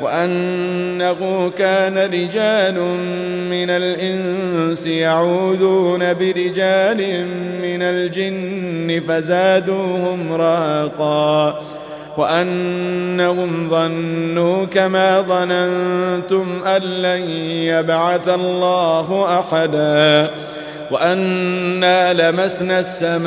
وأنه كان رجال من الإنس يعوذون برجال من الجن فزادوهم راقا وأنهم ظنوا كما ظننتم أن لن يبعث الله أحدا وأنا لمسنا السماء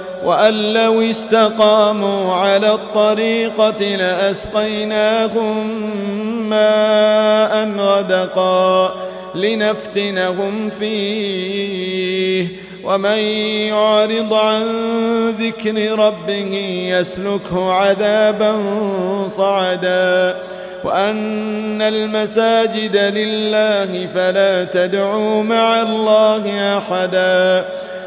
وأن لو استقاموا على الطريقة لأسقيناكم ماء غدقا لنفتنهم فيه ومن يعرض عن ذكر ربه يسلكه عذابا صعدا وأن المساجد لله فلا تدعوا مع الله أحدا